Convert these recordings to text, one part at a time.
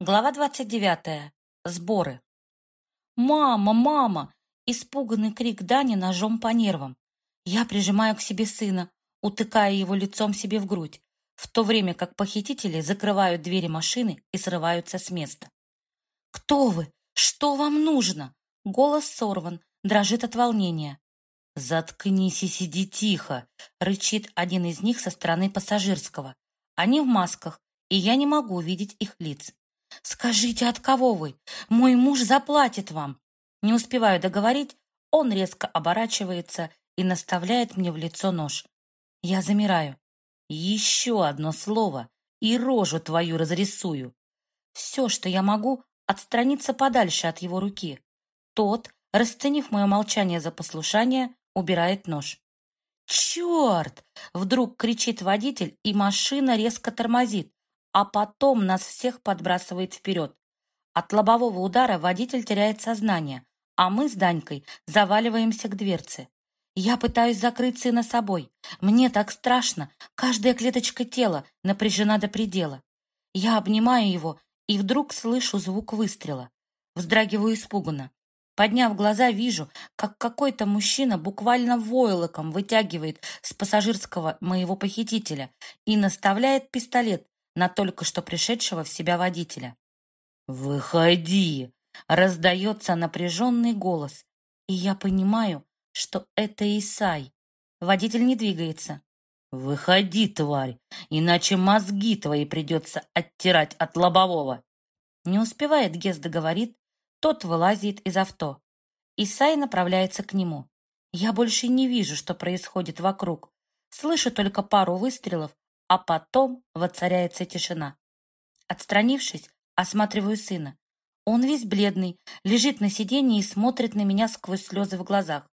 Глава 29. Сборы. «Мама! Мама!» Испуганный крик Дани ножом по нервам. Я прижимаю к себе сына, утыкая его лицом себе в грудь, в то время как похитители закрывают двери машины и срываются с места. «Кто вы? Что вам нужно?» Голос сорван, дрожит от волнения. «Заткнись и сиди тихо!» — рычит один из них со стороны пассажирского. Они в масках, и я не могу видеть их лиц. «Скажите, от кого вы? Мой муж заплатит вам!» Не успеваю договорить, он резко оборачивается и наставляет мне в лицо нож. Я замираю. «Еще одно слово, и рожу твою разрисую!» Все, что я могу, отстраниться подальше от его руки. Тот, расценив мое молчание за послушание, убирает нож. «Черт!» — вдруг кричит водитель, и машина резко тормозит, а потом нас всех подбрасывает вперед. От лобового удара водитель теряет сознание, а мы с Данькой заваливаемся к дверце. Я пытаюсь закрыть сына собой. Мне так страшно, каждая клеточка тела напряжена до предела. Я обнимаю его и вдруг слышу звук выстрела. Вздрагиваю испуганно. Подняв глаза, вижу, как какой-то мужчина буквально войлоком вытягивает с пассажирского моего похитителя и наставляет пистолет на только что пришедшего в себя водителя. «Выходи!» — раздается напряженный голос, и я понимаю, что это Исай. Водитель не двигается. «Выходи, тварь, иначе мозги твои придется оттирать от лобового!» Не успевает Гес договорит, тот вылазит из авто. Исай направляется к нему. Я больше не вижу, что происходит вокруг. Слышу только пару выстрелов, а потом воцаряется тишина. Отстранившись, осматриваю сына. Он весь бледный, лежит на сиденье и смотрит на меня сквозь слезы в глазах.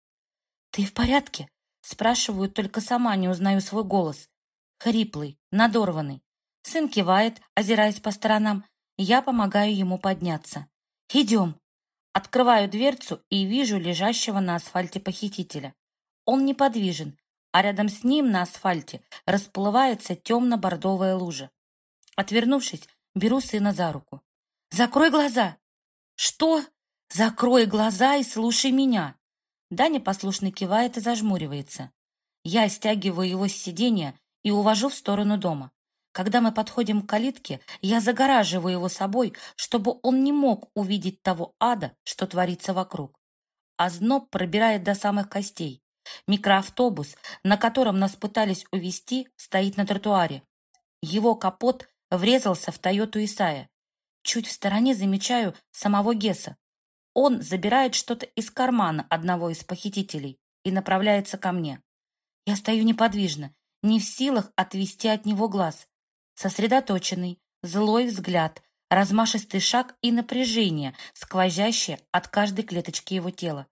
«Ты в порядке?» Спрашиваю, только сама не узнаю свой голос. Хриплый, надорванный. Сын кивает, озираясь по сторонам. Я помогаю ему подняться. «Идем». Открываю дверцу и вижу лежащего на асфальте похитителя. Он неподвижен, а рядом с ним на асфальте расплывается темно-бордовая лужа. Отвернувшись, беру сына за руку. «Закрой глаза!» «Что?» «Закрой глаза и слушай меня!» Даня послушно кивает и зажмуривается. Я стягиваю его с сиденья и увожу в сторону дома. Когда мы подходим к калитке, я загораживаю его собой, чтобы он не мог увидеть того ада, что творится вокруг. А зноб пробирает до самых костей. Микроавтобус, на котором нас пытались увезти, стоит на тротуаре. Его капот врезался в Тойоту Исая. Чуть в стороне замечаю самого Гесса. Он забирает что-то из кармана одного из похитителей и направляется ко мне. Я стою неподвижно, не в силах отвести от него глаз. Сосредоточенный, злой взгляд, размашистый шаг и напряжение, сквозящее от каждой клеточки его тела.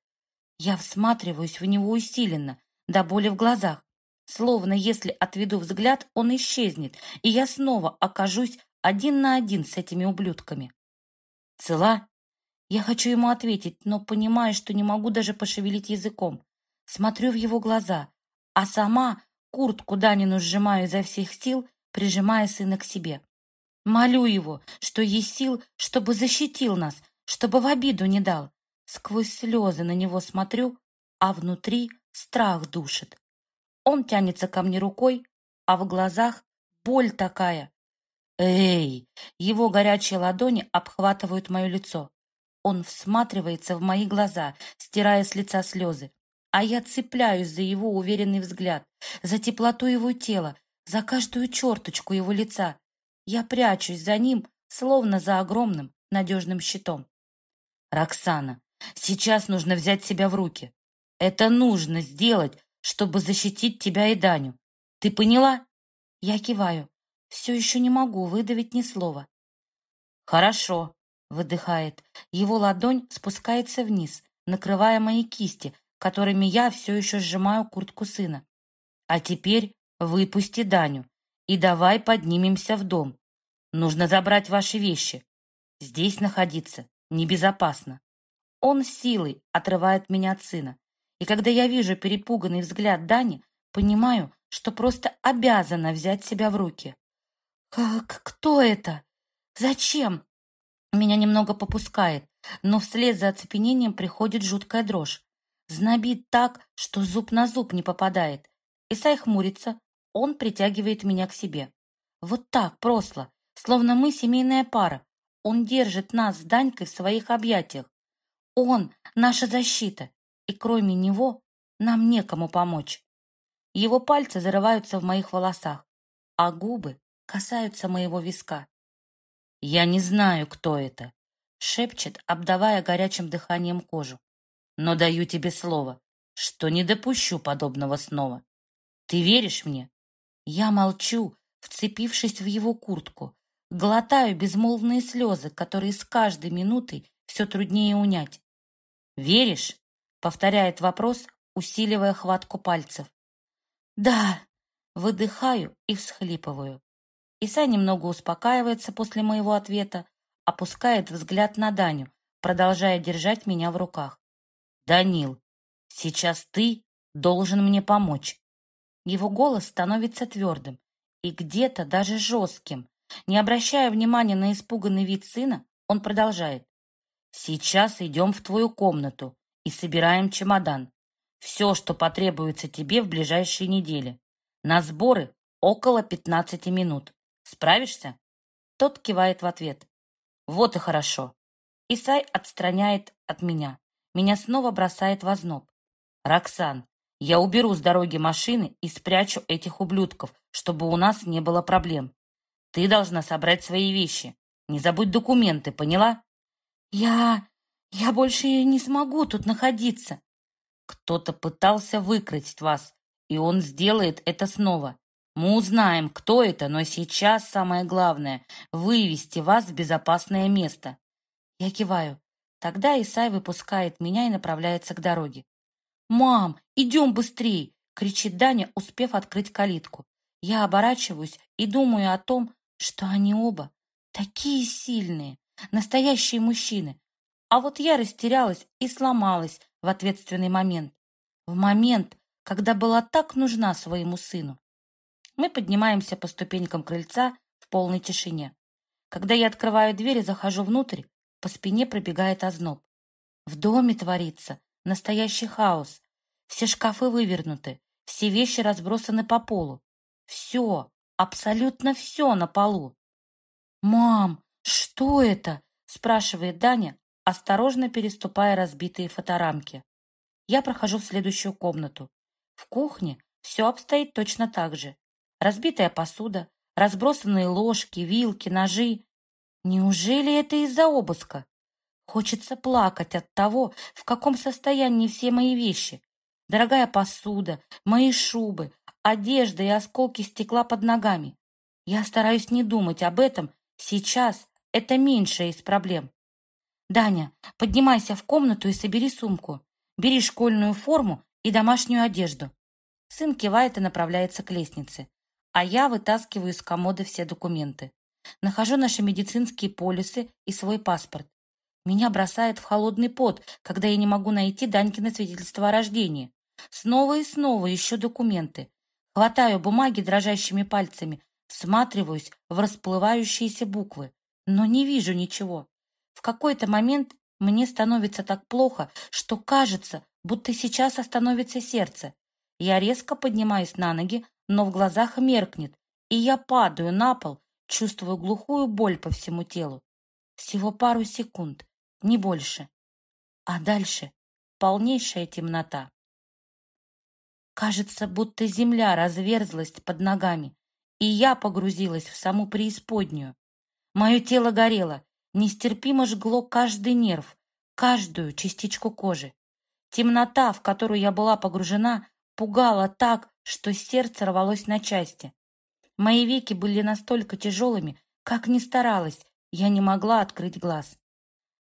Я всматриваюсь в него усиленно, до боли в глазах. Словно если отведу взгляд, он исчезнет, и я снова окажусь один на один с этими ублюдками. Цела? Я хочу ему ответить, но понимаю, что не могу даже пошевелить языком. Смотрю в его глаза, а сама куртку Данину сжимаю изо всех сил, прижимая сына к себе. Молю его, что есть сил, чтобы защитил нас, чтобы в обиду не дал. Сквозь слезы на него смотрю, а внутри страх душит. Он тянется ко мне рукой, а в глазах боль такая. Эй! Его горячие ладони обхватывают мое лицо. Он всматривается в мои глаза, стирая с лица слезы. А я цепляюсь за его уверенный взгляд, за теплоту его тела, за каждую черточку его лица. Я прячусь за ним, словно за огромным надежным щитом. «Роксана, Сейчас нужно взять себя в руки. Это нужно сделать, чтобы защитить тебя и Даню. Ты поняла? Я киваю. Все еще не могу выдавить ни слова. Хорошо, выдыхает. Его ладонь спускается вниз, накрывая мои кисти, которыми я все еще сжимаю куртку сына. А теперь выпусти Даню и давай поднимемся в дом. Нужно забрать ваши вещи. Здесь находиться небезопасно. Он силой отрывает меня от сына. И когда я вижу перепуганный взгляд Дани, понимаю, что просто обязана взять себя в руки. «Как? Кто это? Зачем?» Меня немного попускает, но вслед за оцепенением приходит жуткая дрожь. Знобит так, что зуб на зуб не попадает. Исай хмурится, он притягивает меня к себе. Вот так, просто, словно мы семейная пара. Он держит нас с Данькой в своих объятиях. Он — наша защита, и кроме него нам некому помочь. Его пальцы зарываются в моих волосах, а губы касаются моего виска. «Я не знаю, кто это», — шепчет, обдавая горячим дыханием кожу. «Но даю тебе слово, что не допущу подобного снова. Ты веришь мне?» Я молчу, вцепившись в его куртку, глотаю безмолвные слезы, которые с каждой минутой все труднее унять. «Веришь?» — повторяет вопрос, усиливая хватку пальцев. «Да!» — выдыхаю и всхлипываю. Иса немного успокаивается после моего ответа, опускает взгляд на Даню, продолжая держать меня в руках. «Данил, сейчас ты должен мне помочь». Его голос становится твердым и где-то даже жестким. Не обращая внимания на испуганный вид сына, он продолжает. Сейчас идем в твою комнату и собираем чемодан. Все, что потребуется тебе в ближайшие недели. На сборы около 15 минут. Справишься?» Тот кивает в ответ. «Вот и хорошо». Исай отстраняет от меня. Меня снова бросает в озноб. «Роксан, я уберу с дороги машины и спрячу этих ублюдков, чтобы у нас не было проблем. Ты должна собрать свои вещи. Не забудь документы, поняла?» «Я... я больше не смогу тут находиться». «Кто-то пытался выкрыть вас, и он сделает это снова. Мы узнаем, кто это, но сейчас самое главное — вывести вас в безопасное место». Я киваю. Тогда Исай выпускает меня и направляется к дороге. «Мам, идем быстрей!» — кричит Даня, успев открыть калитку. Я оборачиваюсь и думаю о том, что они оба такие сильные. Настоящие мужчины. А вот я растерялась и сломалась в ответственный момент. В момент, когда была так нужна своему сыну. Мы поднимаемся по ступенькам крыльца в полной тишине. Когда я открываю дверь и захожу внутрь, по спине пробегает озноб. В доме творится настоящий хаос. Все шкафы вывернуты, все вещи разбросаны по полу. Все, абсолютно все на полу. «Мам, «Что это?» — спрашивает Даня, осторожно переступая разбитые фоторамки. Я прохожу в следующую комнату. В кухне все обстоит точно так же. Разбитая посуда, разбросанные ложки, вилки, ножи. Неужели это из-за обыска? Хочется плакать от того, в каком состоянии все мои вещи. Дорогая посуда, мои шубы, одежда и осколки стекла под ногами. Я стараюсь не думать об этом сейчас, это меньшая из проблем. Даня, поднимайся в комнату и собери сумку. Бери школьную форму и домашнюю одежду. Сын кивает и направляется к лестнице, а я вытаскиваю из комода все документы. Нахожу наши медицинские полисы и свой паспорт. Меня бросает в холодный пот, когда я не могу найти Данькино свидетельство о рождении. Снова и снова ищу документы. Хватаю бумаги дрожащими пальцами, всматриваюсь в расплывающиеся буквы но не вижу ничего. В какой-то момент мне становится так плохо, что кажется, будто сейчас остановится сердце. Я резко поднимаюсь на ноги, но в глазах меркнет, и я падаю на пол, чувствую глухую боль по всему телу. Всего пару секунд, не больше. А дальше полнейшая темнота. Кажется, будто земля разверзлась под ногами, и я погрузилась в саму преисподнюю. Мое тело горело, нестерпимо жгло каждый нерв, каждую частичку кожи. Темнота, в которую я была погружена, пугала так, что сердце рвалось на части. Мои веки были настолько тяжелыми, как ни старалась, я не могла открыть глаз.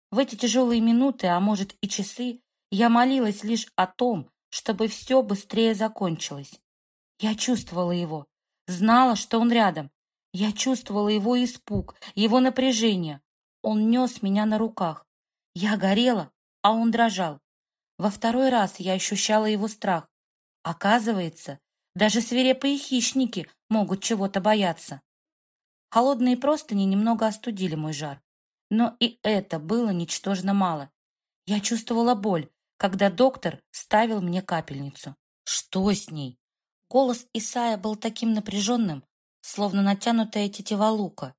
В эти тяжелые минуты, а может и часы, я молилась лишь о том, чтобы все быстрее закончилось. Я чувствовала его, знала, что он рядом, я чувствовала его испуг, его напряжение. Он нес меня на руках. Я горела, а он дрожал. Во второй раз я ощущала его страх. Оказывается, даже свирепые хищники могут чего-то бояться. Холодные простыни немного остудили мой жар. Но и это было ничтожно мало. Я чувствовала боль, когда доктор ставил мне капельницу. Что с ней? Голос Исая был таким напряженным, словно натянутая тетива лука.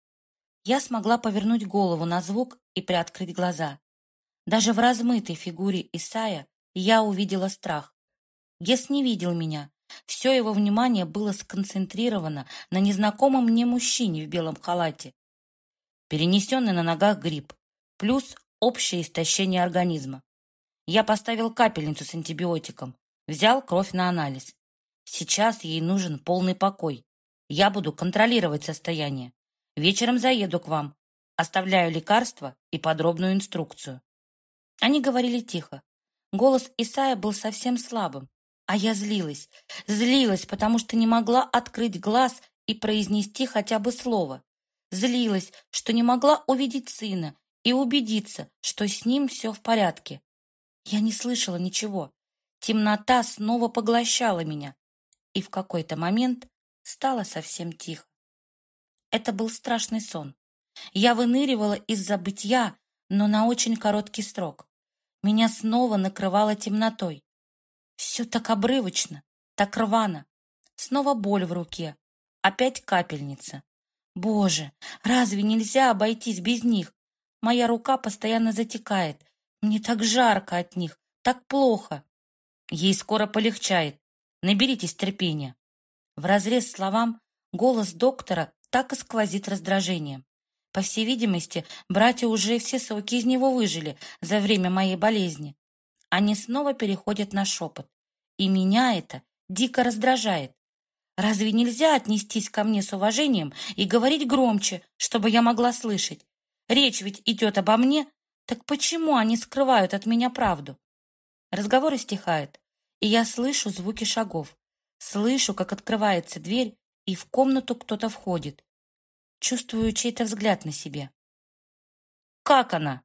Я смогла повернуть голову на звук и приоткрыть глаза. Даже в размытой фигуре Исая я увидела страх. Гес не видел меня. Все его внимание было сконцентрировано на незнакомом мне мужчине в белом халате. Перенесенный на ногах грипп, плюс общее истощение организма. Я поставил капельницу с антибиотиком, взял кровь на анализ. Сейчас ей нужен полный покой. Я буду контролировать состояние. Вечером заеду к вам. Оставляю лекарства и подробную инструкцию. Они говорили тихо. Голос Исая был совсем слабым, а я злилась. Злилась, потому что не могла открыть глаз и произнести хотя бы слово. Злилась, что не могла увидеть сына и убедиться, что с ним все в порядке. Я не слышала ничего. Темнота снова поглощала меня, и в какой-то момент стало совсем тихо. Это был страшный сон. Я выныривала из забытья, но на очень короткий срок. Меня снова накрывало темнотой. Все так обрывочно, так рвано. Снова боль в руке. Опять капельница. Боже, разве нельзя обойтись без них? Моя рука постоянно затекает. Мне так жарко от них, так плохо. Ей скоро полегчает. Наберитесь терпения. В разрез словам голос доктора так и сквозит раздражением. По всей видимости, братья уже все соки из него выжили за время моей болезни. Они снова переходят на шепот. И меня это дико раздражает. Разве нельзя отнестись ко мне с уважением и говорить громче, чтобы я могла слышать? Речь ведь идет обо мне. Так почему они скрывают от меня правду? Разговор стихает, и я слышу звуки шагов. Слышу, как открывается дверь, и в комнату кто-то входит. Чувствую чей-то взгляд на себе. «Как она?»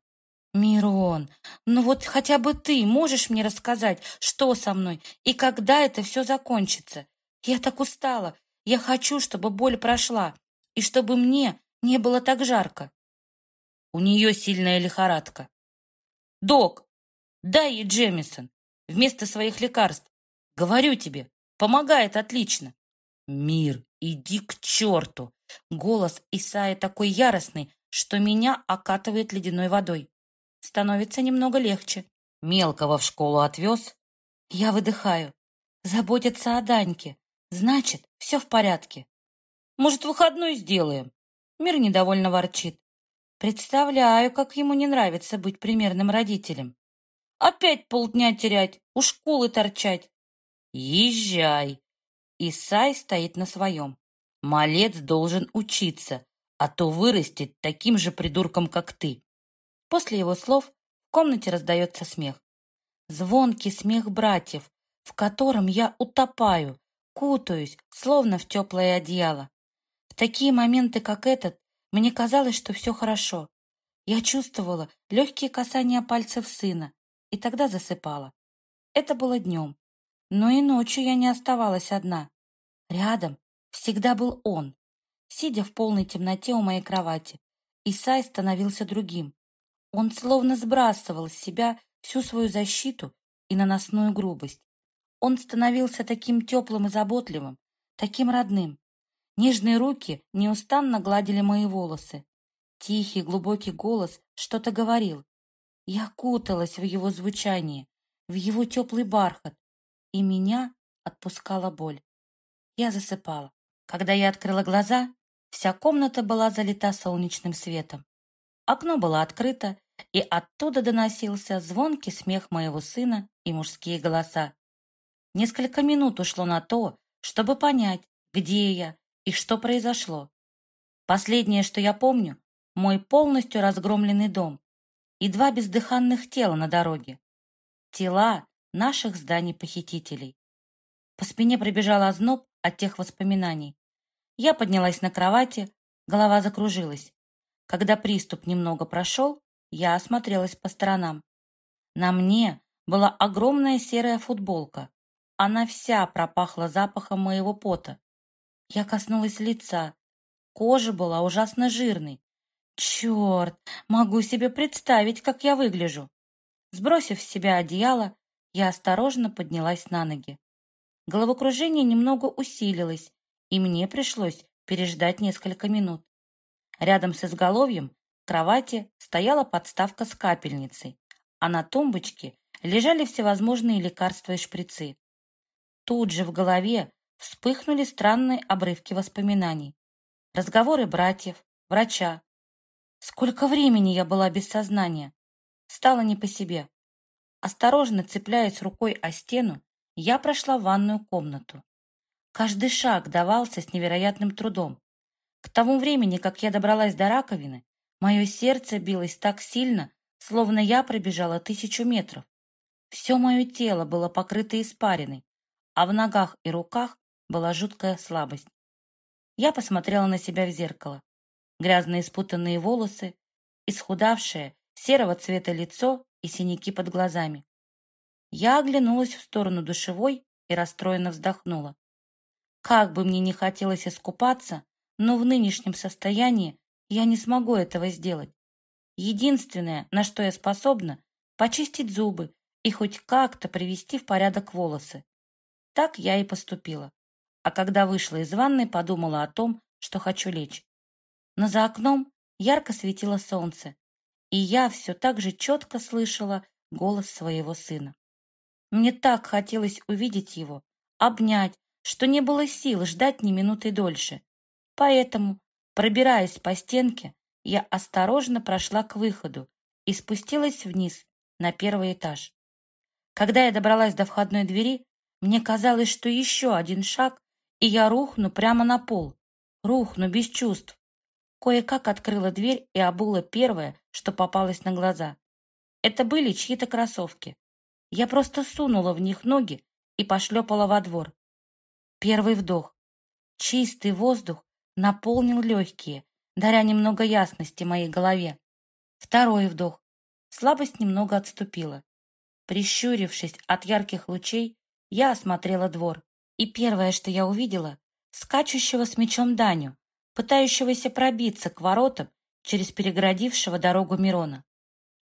«Мирон, ну вот хотя бы ты можешь мне рассказать, что со мной и когда это все закончится? Я так устала. Я хочу, чтобы боль прошла, и чтобы мне не было так жарко». У нее сильная лихорадка. «Док, дай ей Джемисон вместо своих лекарств. Говорю тебе, помогает отлично». «Мир, иди к черту!» Голос Исаи такой яростный, что меня окатывает ледяной водой. Становится немного легче. Мелкого в школу отвез. Я выдыхаю. Заботятся о Даньке. Значит, все в порядке. Может, выходной сделаем? Мир недовольно ворчит. Представляю, как ему не нравится быть примерным родителем. Опять полдня терять, у школы торчать. Езжай. Исай стоит на своем. Малец должен учиться, а то вырастет таким же придурком, как ты. После его слов в комнате раздается смех. Звонкий смех братьев, в котором я утопаю, кутаюсь, словно в теплое одеяло. В такие моменты, как этот, мне казалось, что все хорошо. Я чувствовала легкие касания пальцев сына, и тогда засыпала. Это было днем. Но и ночью я не оставалась одна. Рядом всегда был он. Сидя в полной темноте у моей кровати, Исай становился другим. Он словно сбрасывал с себя всю свою защиту и наносную грубость. Он становился таким теплым и заботливым, таким родным. Нежные руки неустанно гладили мои волосы. Тихий, глубокий голос что-то говорил. Я куталась в его звучание, в его теплый бархат, и меня отпускала боль. Я засыпала. Когда я открыла глаза, вся комната была залита солнечным светом. Окно было открыто, и оттуда доносился звонкий смех моего сына и мужские голоса. Несколько минут ушло на то, чтобы понять, где я и что произошло. Последнее, что я помню, мой полностью разгромленный дом и два бездыханных тела на дороге. Тела наших зданий-похитителей. По спине пробежал озноб от тех воспоминаний. Я поднялась на кровати, голова закружилась. Когда приступ немного прошел, я осмотрелась по сторонам. На мне была огромная серая футболка. Она вся пропахла запахом моего пота. Я коснулась лица. Кожа была ужасно жирной. Черт, могу себе представить, как я выгляжу. Сбросив с себя одеяло, я осторожно поднялась на ноги. Головокружение немного усилилось, и мне пришлось переждать несколько минут. Рядом с изголовьем кровати стояла подставка с капельницей, а на тумбочке лежали всевозможные лекарства и шприцы. Тут же в голове вспыхнули странные обрывки воспоминаний. Разговоры братьев, врача. Сколько времени я была без сознания. Стало не по себе. Осторожно цепляясь рукой о стену, я прошла в ванную комнату. Каждый шаг давался с невероятным трудом. К тому времени, как я добралась до раковины, мое сердце билось так сильно, словно я пробежала тысячу метров. Все мое тело было покрыто испариной, а в ногах и руках была жуткая слабость. Я посмотрела на себя в зеркало. Грязные спутанные волосы, исхудавшее, серого цвета лицо и синяки под глазами. Я оглянулась в сторону душевой и расстроенно вздохнула. Как бы мне ни хотелось искупаться, но в нынешнем состоянии я не смогу этого сделать. Единственное, на что я способна, почистить зубы и хоть как-то привести в порядок волосы. Так я и поступила. А когда вышла из ванной, подумала о том, что хочу лечь. Но за окном ярко светило солнце, и я все так же четко слышала голос своего сына. Мне так хотелось увидеть его, обнять, что не было сил ждать ни минуты дольше. Поэтому, пробираясь по стенке, я осторожно прошла к выходу и спустилась вниз на первый этаж. Когда я добралась до входной двери, мне казалось, что еще один шаг, и я рухну прямо на пол. Рухну без чувств. Кое-как открыла дверь и обула первое, что попалось на глаза. Это были чьи-то кроссовки. Я просто сунула в них ноги и пошлепала во двор. Первый вдох. Чистый воздух наполнил легкие, даря немного ясности моей голове. Второй вдох. Слабость немного отступила. Прищурившись от ярких лучей, я осмотрела двор. И первое, что я увидела, скачущего с мечом Даню, пытающегося пробиться к воротам через перегородившего дорогу Мирона.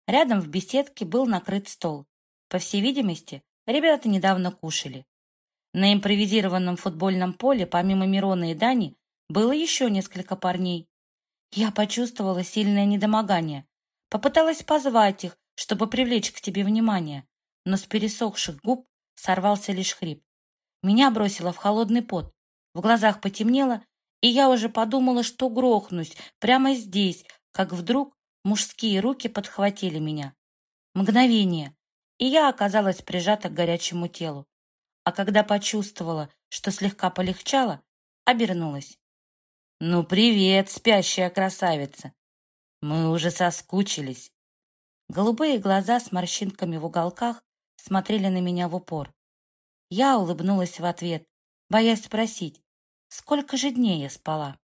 Рядом в беседке был накрыт стол. По всей видимости, ребята недавно кушали. На импровизированном футбольном поле, помимо Мирона и Дани, было еще несколько парней. Я почувствовала сильное недомогание. Попыталась позвать их, чтобы привлечь к тебе внимание, но с пересохших губ сорвался лишь хрип. Меня бросило в холодный пот. В глазах потемнело, и я уже подумала, что грохнусь прямо здесь, как вдруг мужские руки подхватили меня. Мгновение, и я оказалась прижата к горячему телу. А когда почувствовала, что слегка полегчало, обернулась. «Ну, привет, спящая красавица! Мы уже соскучились!» Голубые глаза с морщинками в уголках смотрели на меня в упор. Я улыбнулась в ответ, боясь спросить, сколько же дней я спала.